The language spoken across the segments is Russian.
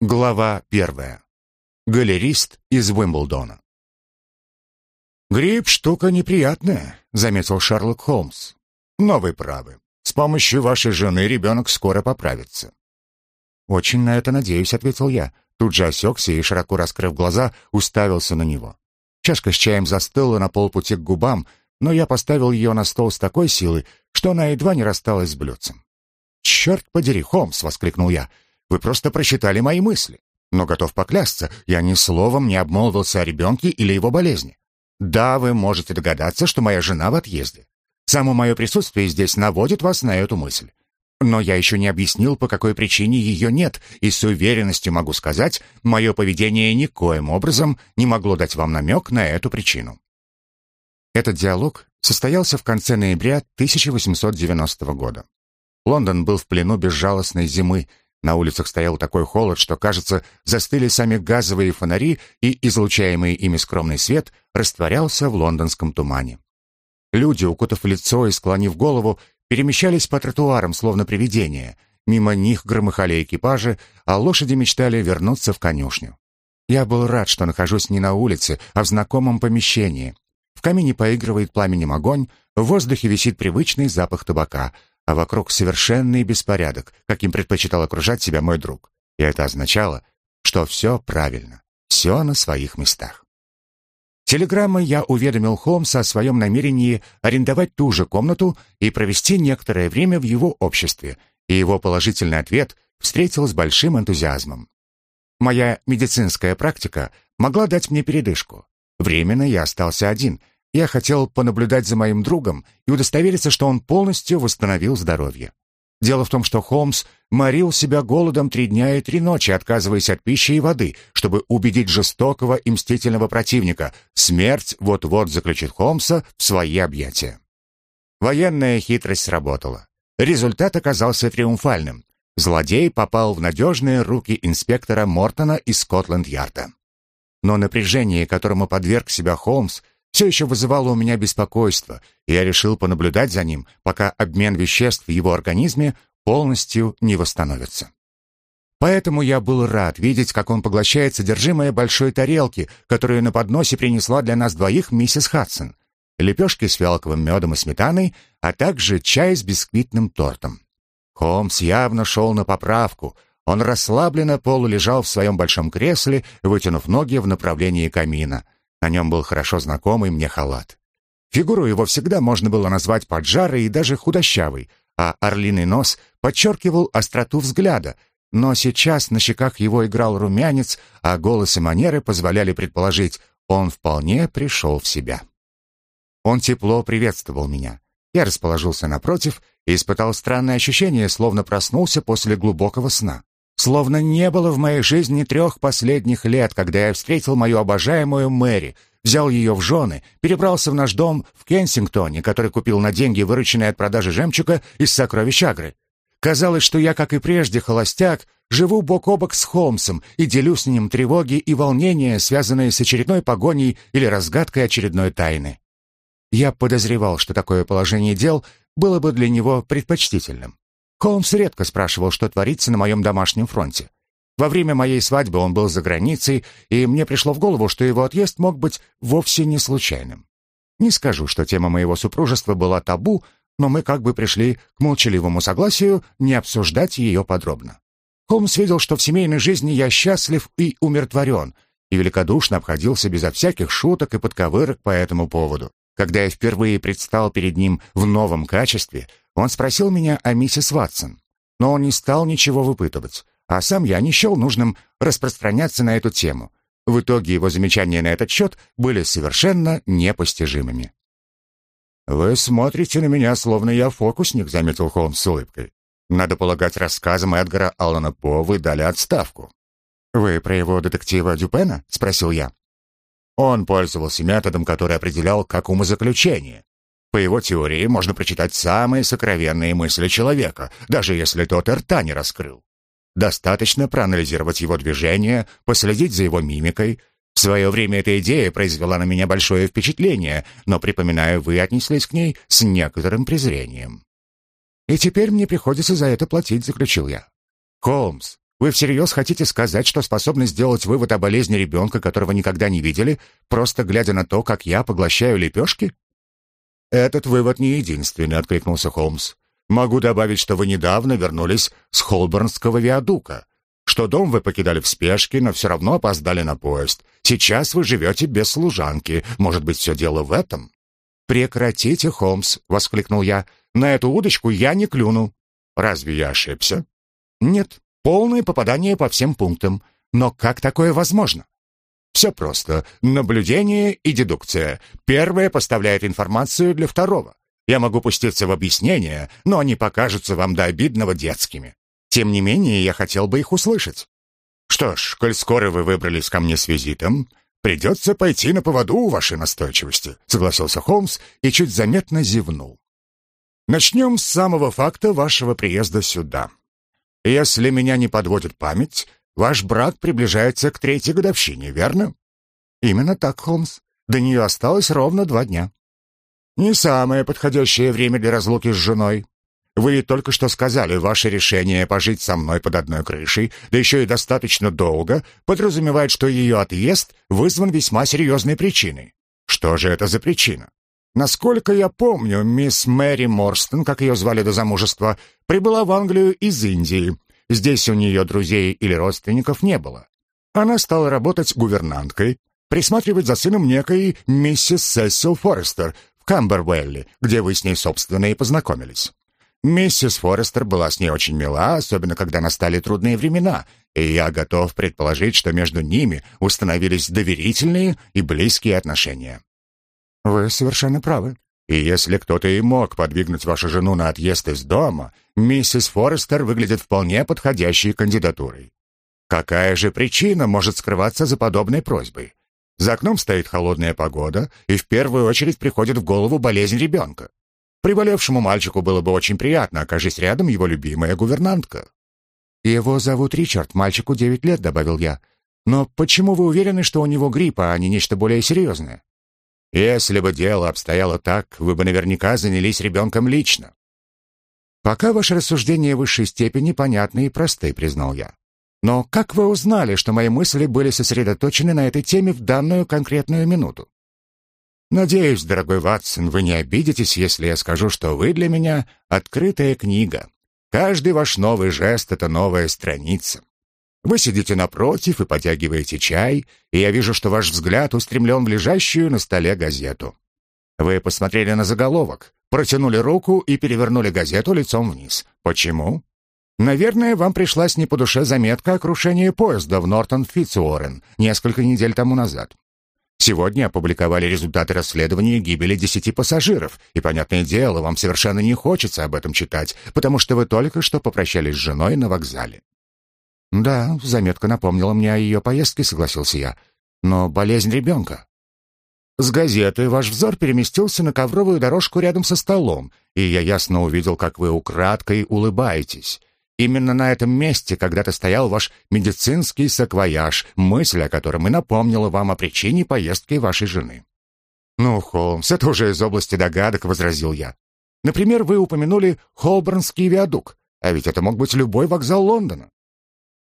Глава первая. Галерист из Уимблдона. «Грипп — штука неприятная», — заметил Шерлок Холмс. «Но вы правы. С помощью вашей жены ребенок скоро поправится». «Очень на это надеюсь», — ответил я. Тут же осекся и, широко раскрыв глаза, уставился на него. Чашка с чаем застыла на полпути к губам, но я поставил ее на стол с такой силой, что она едва не рассталась с блюдцем. «Черт подери, Холмс!» — воскликнул я. «Вы просто прочитали мои мысли. Но готов поклясться, я ни словом не обмолвился о ребенке или его болезни. Да, вы можете догадаться, что моя жена в отъезде. Само мое присутствие здесь наводит вас на эту мысль. Но я еще не объяснил, по какой причине ее нет, и с уверенностью могу сказать, мое поведение никоим образом не могло дать вам намек на эту причину. Этот диалог состоялся в конце ноября 1890 года. Лондон был в плену безжалостной зимы, на улицах стоял такой холод, что, кажется, застыли сами газовые фонари, и излучаемый ими скромный свет растворялся в лондонском тумане. Люди, укутав лицо и склонив голову, перемещались по тротуарам, словно привидения. Мимо них громыхали экипажи, а лошади мечтали вернуться в конюшню. Я был рад, что нахожусь не на улице, а в знакомом помещении. В камине поигрывает пламенем огонь, в воздухе висит привычный запах табака, а вокруг совершенный беспорядок, каким предпочитал окружать себя мой друг. И это означало, что все правильно, все на своих местах. Телеграммой я уведомил Холмса о своем намерении арендовать ту же комнату и провести некоторое время в его обществе, и его положительный ответ встретил с большим энтузиазмом. Моя медицинская практика могла дать мне передышку. Временно я остался один. Я хотел понаблюдать за моим другом и удостовериться, что он полностью восстановил здоровье. Дело в том, что Холмс морил себя голодом три дня и три ночи, отказываясь от пищи и воды, чтобы убедить жестокого и мстительного противника. Смерть вот-вот заключит Холмса в свои объятия. Военная хитрость сработала. Результат оказался триумфальным. Злодей попал в надежные руки инспектора Мортона из Скотланд-Ярда. Но напряжение, которому подверг себя Холмс, все еще вызывало у меня беспокойство, и я решил понаблюдать за ним, пока обмен веществ в его организме полностью не восстановится. Поэтому я был рад видеть, как он поглощает содержимое большой тарелки, которую на подносе принесла для нас двоих миссис Хадсон. Лепешки с фиалковым медом и сметаной, а также чай с бисквитным тортом. Холмс явно шел на поправку. Он расслабленно полулежал в своем большом кресле, вытянув ноги в направлении камина — на нем был хорошо знакомый мне халат. Фигуру его всегда можно было назвать поджарой и даже худощавой, а орлиный нос подчеркивал остроту взгляда, но сейчас на щеках его играл румянец, а голос и манеры позволяли предположить, он вполне пришел в себя. Он тепло приветствовал меня. Я расположился напротив и испытал странное ощущение, словно проснулся после глубокого сна. Словно не было в моей жизни трех последних лет, когда я встретил мою обожаемую Мэри, взял ее в жены, перебрался в наш дом в Кенсингтоне, который купил на деньги, вырученные от продажи жемчуга из сокровищ Агры. Казалось, что я, как и прежде, холостяк, живу бок о бок с Холмсом и делю с ним тревоги и волнения, связанные с очередной погоней или разгадкой очередной тайны. Я подозревал, что такое положение дел было бы для него предпочтительным. Холмс редко спрашивал, что творится на моем домашнем фронте. Во время моей свадьбы он был за границей, и мне пришло в голову, что его отъезд мог быть вовсе не случайным. Не скажу, что тема моего супружества была табу, но мы как бы пришли к молчаливому согласию не обсуждать ее подробно. Холмс видел, что в семейной жизни я счастлив и умиротворен, и великодушно обходился безо всяких шуток и подковырок по этому поводу. Когда я впервые предстал перед ним в новом качестве, он спросил меня о миссис Ватсон, но он не стал ничего выпытывать, а сам я не счел нужным распространяться на эту тему. В итоге его замечания на этот счет были совершенно непостижимыми. «Вы смотрите на меня, словно я фокусник», — заметил Холмс с улыбкой. «Надо полагать, рассказам Эдгара Аллана По вы дали отставку». «Вы про его детектива Дюпена?» — спросил я. Он пользовался методом, который определял как умозаключение. По его теории можно прочитать самые сокровенные мысли человека, даже если тот рта не раскрыл. Достаточно проанализировать его движения, последить за его мимикой. В свое время эта идея произвела на меня большое впечатление, но, припоминаю, вы отнеслись к ней с некоторым презрением. И теперь мне приходится за это платить, заключил я. Холмс, Вы всерьез хотите сказать, что способны сделать вывод о болезни ребенка, которого никогда не видели, просто глядя на то, как я поглощаю лепешки?» «Этот вывод не единственный», — откликнулся Холмс. «Могу добавить, что вы недавно вернулись с Холборнского виадука, что дом вы покидали в спешке, но все равно опоздали на поезд. Сейчас вы живете без служанки. Может быть, все дело в этом?» «Прекратите, Холмс!» — воскликнул я. «На эту удочку я не клюну». «Разве я ошибся?» «Нет, полное попадание по всем пунктам. Но как такое возможно?» «Все просто. Наблюдение и дедукция. Первое поставляет информацию для второго. Я могу пуститься в объяснения, но они покажутся вам до обидного детскими. Тем не менее, я хотел бы их услышать. Что ж, коль скоро вы выбрались ко мне с визитом, придется пойти на поводу у вашей настойчивости, согласился Холмс и чуть заметно зевнул. Начнем с самого факта вашего приезда сюда. Если меня не подводит память, ваш брак приближается к третьей годовщине, верно? Именно так, Холмс. До нее осталось ровно два дня. Не самое подходящее время для разлуки с женой. Вы только что сказали, ваше решение пожить со мной под одной крышей, да еще и достаточно долго, подразумевает, что ее отъезд вызван весьма серьезной причиной. Что же это за причина? Насколько я помню, мисс Мэри Морстон, как ее звали до замужества, прибыла в Англию из Индии. Здесь у нее друзей или родственников не было. Она стала работать гувернанткой, присматривать за сыном некой миссис Сесил Форестер в Камбервелле, где вы с ней, собственно, и познакомились. Миссис Форестер была с ней очень мила, особенно когда настали трудные времена, и я готов предположить, что между ними установились доверительные и близкие отношения. Вы совершенно правы. И если кто-то и мог подвигнуть вашу жену на отъезд из дома, миссис Форестер выглядит вполне подходящей кандидатурой. Какая же причина может скрываться за подобной просьбой? За окном стоит холодная погода, и в первую очередь приходит в голову болезнь ребенка. Приболевшему мальчику было бы очень приятно, окажись рядом его любимая гувернантка. «Его зовут Ричард, мальчику девять лет», — добавил я. «Но почему вы уверены, что у него грипп, а не нечто более серьезное?» «Если бы дело обстояло так, вы бы наверняка занялись ребенком лично». «Пока ваши рассуждения высшей степени понятны и просты», — признал я. «Но как вы узнали, что мои мысли были сосредоточены на этой теме в данную конкретную минуту?» Надеюсь, дорогой Ватсон, вы не обидитесь, если я скажу, что вы для меня открытая книга. Каждый ваш новый жест — это новая страница. Вы сидите напротив и потягиваете чай, и я вижу, что ваш взгляд устремлен в лежащую на столе газету. Вы посмотрели на заголовок, протянули руку и перевернули газету лицом вниз. Почему? Наверное, вам пришлась не по душе заметка о крушении поезда в Нортон-Фитцуоррен несколько недель тому назад. Сегодня опубликовали результаты расследования гибели десяти пассажиров, и, понятное дело, вам совершенно не хочется об этом читать, потому что вы только что попрощались с женой на вокзале». «Да, заметка напомнила мне о ее поездке», — согласился я. «Но болезнь ребенка». С газеты ваш взор переместился на ковровую дорожку рядом со столом, и я ясно увидел, как вы украдкой улыбаетесь. Именно на этом месте когда-то стоял ваш медицинский саквояж, мысль о котором и напомнила вам о причине поездки вашей жены. «Ну, Холмс, это уже из области догадок», — возразил я. «Например, вы упомянули Холборнский виадук, а ведь это мог быть любой вокзал Лондона.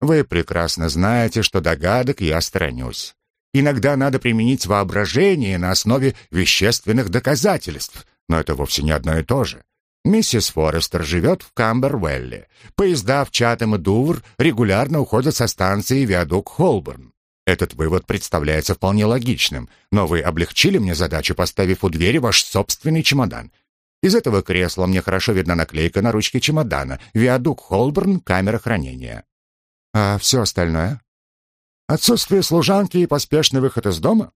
Вы прекрасно знаете, что догадок я сторонюсь. Иногда надо применить воображение на основе вещественных доказательств, но это вовсе не одно и то же. Миссис Форестер живет в Камбервелле. Поезда в Чатам и Дувр регулярно уходят со станции Виадук Холборн. Этот вывод представляется вполне логичным, но вы облегчили мне задачу, поставив у двери ваш собственный чемодан. Из этого кресла мне хорошо видна наклейка на ручке чемодана «Виадук Холборн, камера хранения». А все остальное? Отсутствие служанки и поспешный выход из дома?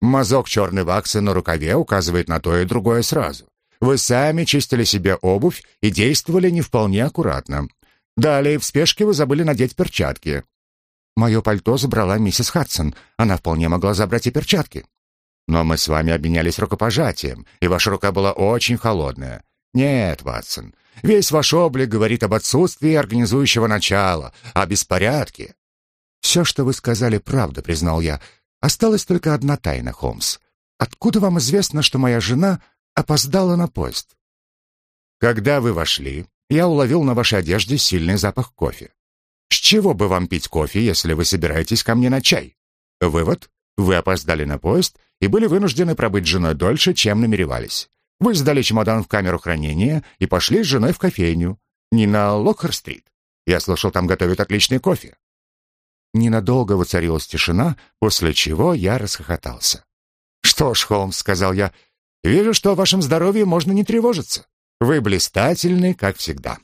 Мазок черной ваксы на рукаве указывает на то и другое сразу. Вы сами чистили себе обувь и действовали не вполне аккуратно. Далее в спешке вы забыли надеть перчатки. Мое пальто забрала миссис Хадсон. Она вполне могла забрать и перчатки. Но мы с вами обменялись рукопожатием, и ваша рука была очень холодная. Нет, Ватсон, весь ваш облик говорит об отсутствии организующего начала, о беспорядке. Все, что вы сказали, правда, признал я. Осталась только одна тайна, Холмс. Откуда вам известно, что моя жена опоздала на поезд. Когда вы вошли, я уловил на вашей одежде сильный запах кофе. С чего бы вам пить кофе, если вы собираетесь ко мне на чай? Вывод. Вы опоздали на поезд и были вынуждены пробыть с женой дольше, чем намеревались. Вы сдали чемодан в камеру хранения и пошли с женой в кофейню. Не на Локхер-стрит. Я слышал, там готовят отличный кофе. Ненадолго воцарилась тишина, после чего я расхохотался. «Что ж, Холмс», — сказал я, — «вижу, что о вашем здоровье можно не тревожиться. Вы блистательны, как всегда».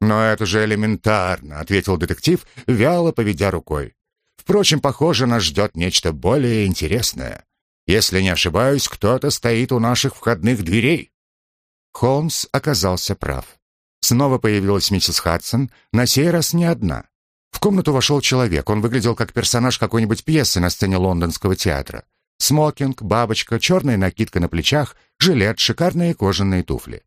«Но это же элементарно», — ответил детектив, вяло поведя рукой. «Впрочем, похоже, нас ждет нечто более интересное. Если не ошибаюсь, кто-то стоит у наших входных дверей». Холмс оказался прав. Снова появилась миссис Хадсон, на сей раз не одна. В комнату вошел человек, он выглядел как персонаж какой-нибудь пьесы на сцене лондонского театра. Смокинг, бабочка, черная накидка на плечах, жилет, шикарные кожаные туфли.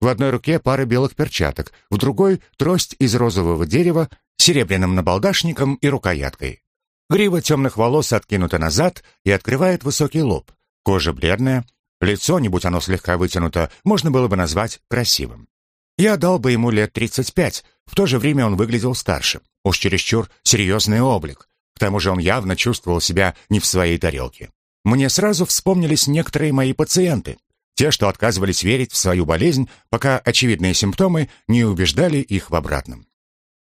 В одной руке пара белых перчаток, в другой — трость из розового дерева с серебряным набалдашником и рукояткой. Грива темных волос откинута назад и открывает высокий лоб. Кожа бледная, лицо, не будь оно слегка вытянуто, можно было бы назвать красивым. Я дал бы ему лет 35, в то же время он выглядел старше. Уж чересчур серьезный облик. К тому же он явно чувствовал себя не в своей тарелке. Мне сразу вспомнились некоторые мои пациенты. Те, что отказывались верить в свою болезнь, пока очевидные симптомы не убеждали их в обратном.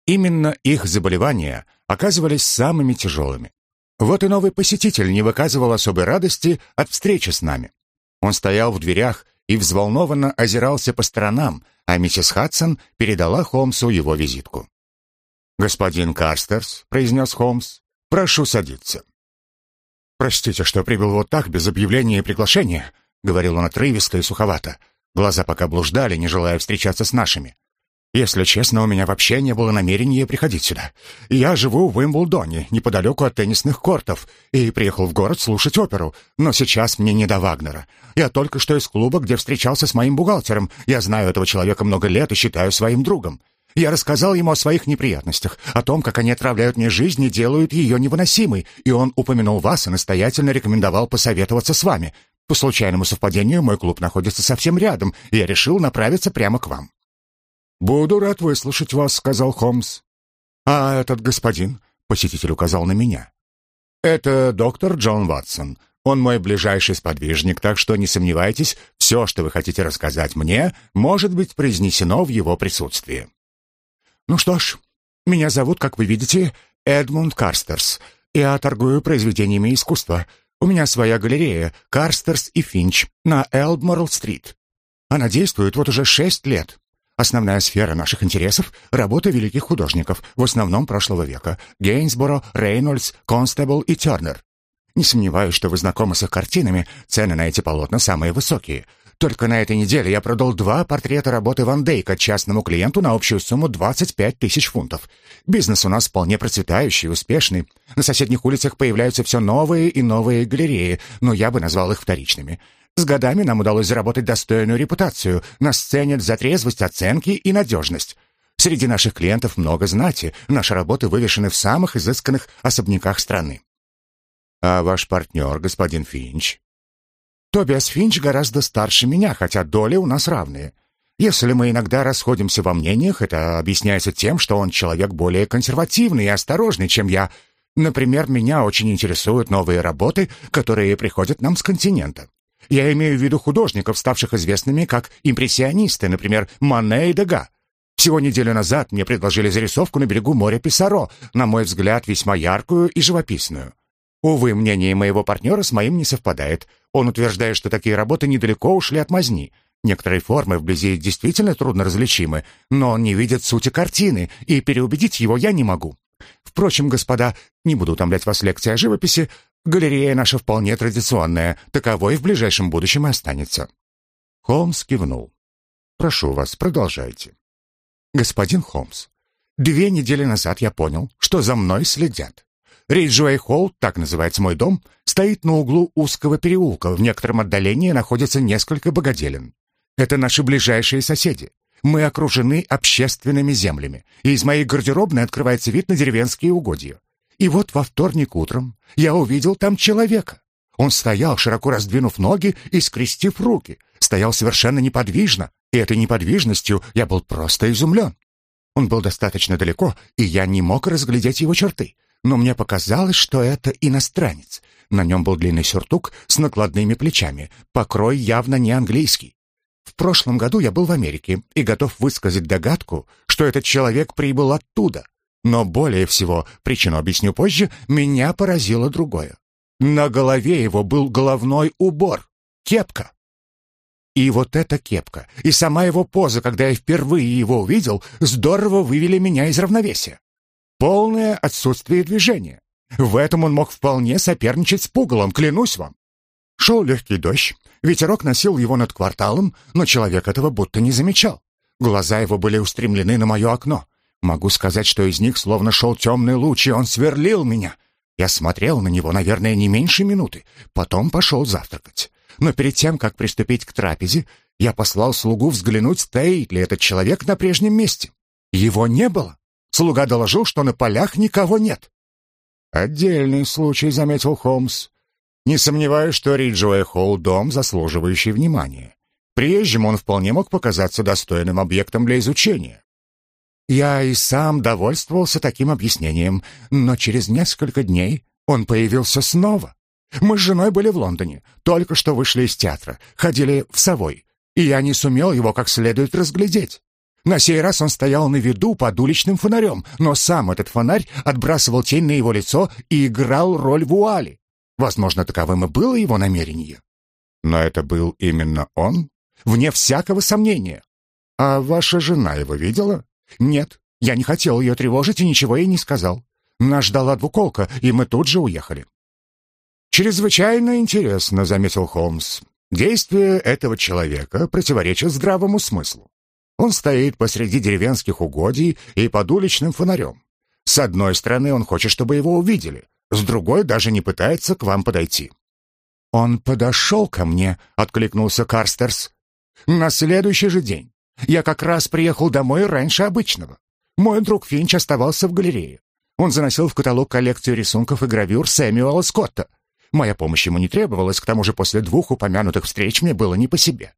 Именно их заболевания оказывались самыми тяжелыми. Вот и новый посетитель не выказывал особой радости от встречи с нами. Он стоял в дверях и взволнованно озирался по сторонам, а миссис Хадсон передала Холмсу его визитку. «Господин Карстерс», — произнес Холмс, — «прошу садиться». «Простите, что прибыл вот так, без объявления и приглашения», — говорил он отрывисто и суховато. Глаза пока блуждали, не желая встречаться с нашими. Если честно, у меня вообще не было намерения приходить сюда. Я живу в Уимблдоне, неподалеку от теннисных кортов, и приехал в город слушать оперу, но сейчас мне не до Вагнера. Я только что из клуба, где встречался с моим бухгалтером. Я знаю этого человека много лет и считаю своим другом. Я рассказал ему о своих неприятностях, о том, как они отравляют мне жизнь и делают ее невыносимой, и он упомянул вас и настоятельно рекомендовал посоветоваться с вами. По случайному совпадению мой клуб находится совсем рядом, и я решил направиться прямо к вам. «Буду рад выслушать вас», — сказал Холмс. «А этот господин?» — посетитель указал на меня. «Это доктор Джон Ватсон. Он мой ближайший сподвижник, так что не сомневайтесь, все, что вы хотите рассказать мне, может быть произнесено в его присутствии». «Ну что ж, меня зовут, как вы видите, Эдмунд Карстерс. Я торгую произведениями искусства. У меня своя галерея «Карстерс и Финч» на Элбморл-стрит. Она действует вот уже шесть лет. Основная сфера наших интересов — работа великих художников, в основном прошлого века — Гейнсборо, Рейнольдс, Констебл и Тернер. Не сомневаюсь, что вы знакомы с их картинами, цены на эти полотна самые высокие. Только на этой неделе я продал два портрета работы Ван Дейка частному клиенту на общую сумму 25 тысяч фунтов. Бизнес у нас вполне процветающий, успешный. На соседних улицах появляются все новые и новые галереи, но я бы назвал их вторичными. С годами нам удалось заработать достойную репутацию. Нас ценят за трезвость оценки и надежность. Среди наших клиентов много знати. Наши работы вывешены в самых изысканных особняках страны. А ваш партнер, господин Финч? Тобиас Финч гораздо старше меня, хотя доли у нас равные. Если мы иногда расходимся во мнениях, это объясняется тем, что он человек более консервативный и осторожный, чем я. Например, меня очень интересуют новые работы, которые приходят нам с континента. Я имею в виду художников, ставших известными как импрессионисты, например, Мане и Дега. Всего неделю назад мне предложили зарисовку на берегу моря Писаро, на мой взгляд, весьма яркую и живописную. Увы, мнение моего партнера с моим не совпадает. Он утверждает, что такие работы недалеко ушли от мазни. Некоторые формы вблизи действительно трудно различимы, но он не видит сути картины, и переубедить его я не могу. Впрочем, господа, не буду утомлять вас лекцией о живописи, Галерея наша вполне традиционная, таковой в ближайшем будущем и останется». Холмс кивнул. «Прошу вас, продолжайте». «Господин Холмс, две недели назад я понял, что за мной следят. Риджуэй Холл, так называется мой дом, стоит на углу узкого переулка. В некотором отдалении находится несколько богоделен. Это наши ближайшие соседи. Мы окружены общественными землями, и из моей гардеробной открывается вид на деревенские угодья. И вот во вторник утром я увидел там человека. Он стоял, широко раздвинув ноги и скрестив руки. Стоял совершенно неподвижно, и этой неподвижностью я был просто изумлен. Он был достаточно далеко, и я не мог разглядеть его черты. Но мне показалось, что это иностранец. На нем был длинный сюртук с накладными плечами, покрой явно не английский. В прошлом году я был в Америке и готов высказать догадку, что этот человек прибыл оттуда. Но более всего, причину объясню позже, меня поразило другое. На голове его был головной убор, кепка. И вот эта кепка, и сама его поза, когда я впервые его увидел, здорово вывели меня из равновесия. Полное отсутствие движения. В этом он мог вполне соперничать с пугалом, клянусь вам. Шел легкий дождь, ветерок носил его над кварталом, но человек этого будто не замечал. Глаза его были устремлены на мое окно. Могу сказать, что из них словно шел темный луч, и он сверлил меня. Я смотрел на него, наверное, не меньше минуты, потом пошел завтракать. Но перед тем, как приступить к трапезе, я послал слугу взглянуть, стоит ли этот человек на прежнем месте. Его не было. Слуга доложил, что на полях никого нет. «Отдельный случай», — заметил Холмс. «Не сомневаюсь, что Риджуэй Холл — дом, заслуживающий внимания. Приезжим он вполне мог показаться достойным объектом для изучения. Я и сам довольствовался таким объяснением, но через несколько дней он появился снова. Мы с женой были в Лондоне, только что вышли из театра, ходили в Совой, и я не сумел его как следует разглядеть. На сей раз он стоял на виду под уличным фонарем, но сам этот фонарь отбрасывал тень на его лицо и играл роль вуали. Возможно, таковым и было его намерение. Но это был именно он, вне всякого сомнения. А ваша жена его видела? «Нет, я не хотел ее тревожить и ничего ей не сказал. Нас ждала двуколка, и мы тут же уехали». «Чрезвычайно интересно», — заметил Холмс. «Действия этого человека противоречат здравому смыслу. Он стоит посреди деревенских угодий и под уличным фонарем. С одной стороны, он хочет, чтобы его увидели, с другой даже не пытается к вам подойти». «Он подошел ко мне», — откликнулся Карстерс. «На следующий же день. Я как раз приехал домой раньше обычного. Мой друг Финч оставался в галерее. Он заносил в каталог коллекцию рисунков и гравюр Сэмюэла Скотта. Моя помощь ему не требовалась, к тому же после двух упомянутых встреч мне было не по себе.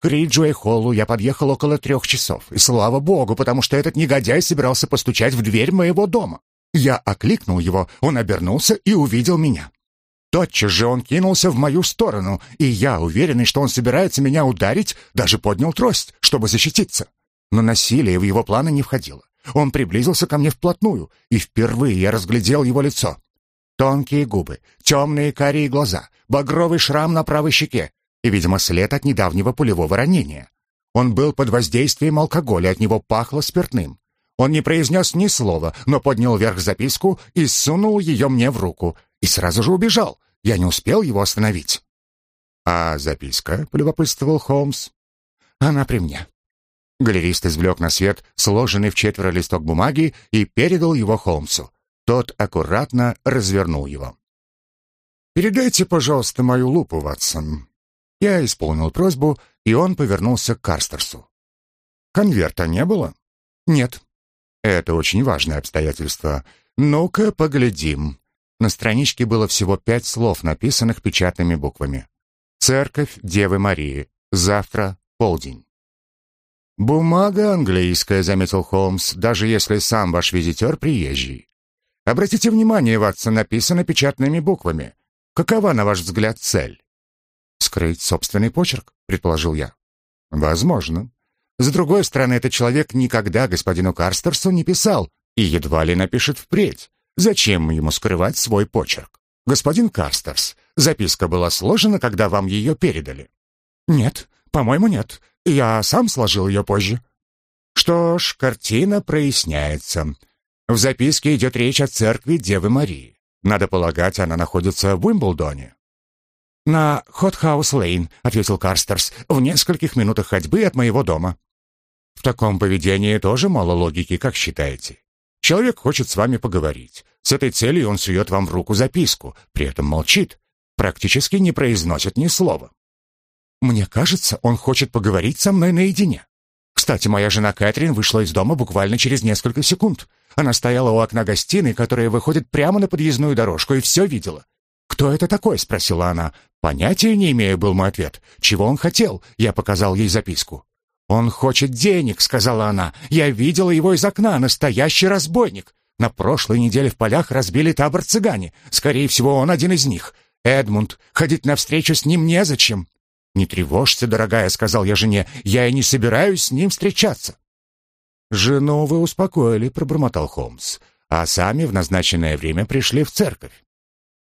К Риджуэй Холлу я подъехал около трех часов, и слава богу, потому что этот негодяй собирался постучать в дверь моего дома. Я окликнул его, он обернулся и увидел меня. Тотчас же он кинулся в мою сторону, и я, уверенный, что он собирается меня ударить, даже поднял трость, чтобы защититься. Но насилие в его планы не входило. Он приблизился ко мне вплотную, и впервые я разглядел его лицо. Тонкие губы, темные карие глаза, багровый шрам на правой щеке и, видимо, след от недавнего пулевого ранения. Он был под воздействием алкоголя, от него пахло спиртным. Он не произнес ни слова, но поднял вверх записку и сунул ее мне в руку, и сразу же убежал. Я не успел его остановить. «А записка?» — полюбопытствовал Холмс. «Она при мне». Галерист извлек на свет сложенный в четверо листок бумаги и передал его Холмсу. Тот аккуратно развернул его. «Передайте, пожалуйста, мою лупу, Ватсон». Я исполнил просьбу, и он повернулся к Карстерсу. «Конверта не было?» «Нет». «Это очень важное обстоятельство. Ну-ка, поглядим». На страничке было всего пять слов, написанных печатными буквами. «Церковь Девы Марии. Завтра полдень». «Бумага английская», — заметил Холмс, «даже если сам ваш визитер приезжий. Обратите внимание, Ватсон, написано печатными буквами. Какова, на ваш взгляд, цель?» «Скрыть собственный почерк», — предположил я. «Возможно. С другой стороны, этот человек никогда господину Карстерсу не писал и едва ли напишет впредь. Зачем ему скрывать свой почерк? Господин Карстерс, записка была сложена, когда вам ее передали? Нет, по-моему, нет. Я сам сложил ее позже. Что ж, картина проясняется. В записке идет речь о церкви Девы Марии. Надо полагать, она находится в Уимблдоне. «На Хотхаус-Лейн», — ответил Карстерс, — «в нескольких минутах ходьбы от моего дома». «В таком поведении тоже мало логики, как считаете?» Человек хочет с вами поговорить. С этой целью он сует вам в руку записку, при этом молчит, практически не произносит ни слова. Мне кажется, он хочет поговорить со мной наедине. Кстати, моя жена Кэтрин вышла из дома буквально через несколько секунд. Она стояла у окна гостиной, которая выходит прямо на подъездную дорожку, и все видела. «Кто это такой?» — спросила она. «Понятия не имею», — был мой ответ. «Чего он хотел?» — я показал ей записку. «Он хочет денег», — сказала она. «Я видела его из окна, настоящий разбойник. На прошлой неделе в полях разбили табор цыгане. Скорее всего, он один из них. Эдмунд, ходить навстречу с ним незачем». «Не тревожься, дорогая», — сказал я жене. «Я и не собираюсь с ним встречаться». «Жену вы успокоили», — пробормотал Холмс. «А сами в назначенное время пришли в церковь».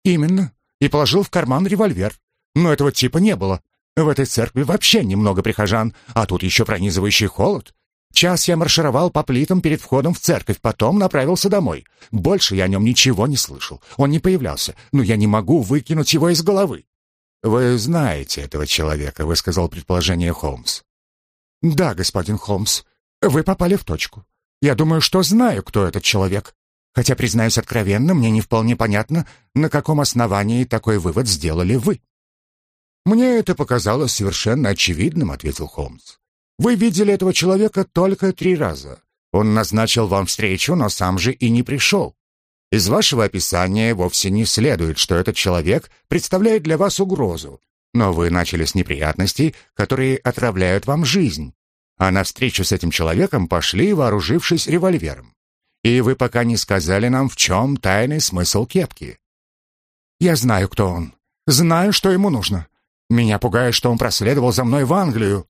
«Именно. И положил в карман револьвер. Но этого типа не было. В этой церкви вообще немного прихожан, а тут еще пронизывающий холод. Час я маршировал по плитам перед входом в церковь, потом направился домой. Больше я о нем ничего не слышал. Он не появлялся, но я не могу выкинуть его из головы. «Вы знаете этого человека», — высказал предположение Холмс. «Да, господин Холмс, вы попали в точку. Я думаю, что знаю, кто этот человек. Хотя, признаюсь откровенно, мне не вполне понятно, на каком основании такой вывод сделали вы». «Мне это показалось совершенно очевидным», — ответил Холмс. «Вы видели этого человека только три раза. Он назначил вам встречу, но сам же и не пришел. Из вашего описания вовсе не следует, что этот человек представляет для вас угрозу. Но вы начали с неприятностей, которые отравляют вам жизнь. А на встречу с этим человеком пошли, вооружившись револьвером. И вы пока не сказали нам, в чем тайный смысл кепки. Я знаю, кто он. Знаю, что ему нужно. Меня пугает, что он проследовал за мной в Англию.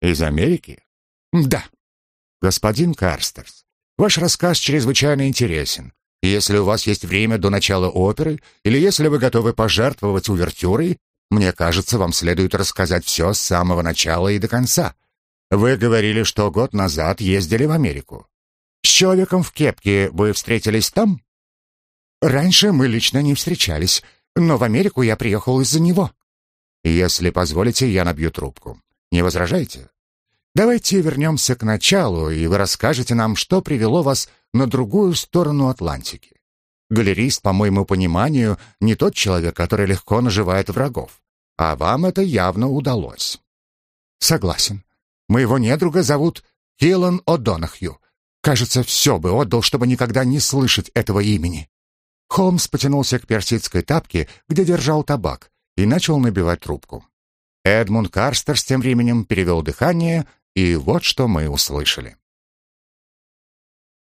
Из Америки? Да. Господин Карстерс, ваш рассказ чрезвычайно интересен. Если у вас есть время до начала оперы, или если вы готовы пожертвовать увертюрой, мне кажется, вам следует рассказать все с самого начала и до конца. Вы говорили, что год назад ездили в Америку. С человеком в кепке вы встретились там? Раньше мы лично не встречались, но в Америку я приехал из-за него. Если позволите, я набью трубку. Не возражаете? Давайте вернемся к началу, и вы расскажете нам, что привело вас на другую сторону Атлантики. Галерист, по моему пониманию, не тот человек, который легко наживает врагов. А вам это явно удалось. Согласен. Моего недруга зовут Хилан О'Донахью. Кажется, все бы отдал, чтобы никогда не слышать этого имени. Холмс потянулся к персидской тапке, где держал табак, и начал набивать трубку. Эдмунд Карстер с тем временем перевел дыхание, и вот что мы услышали.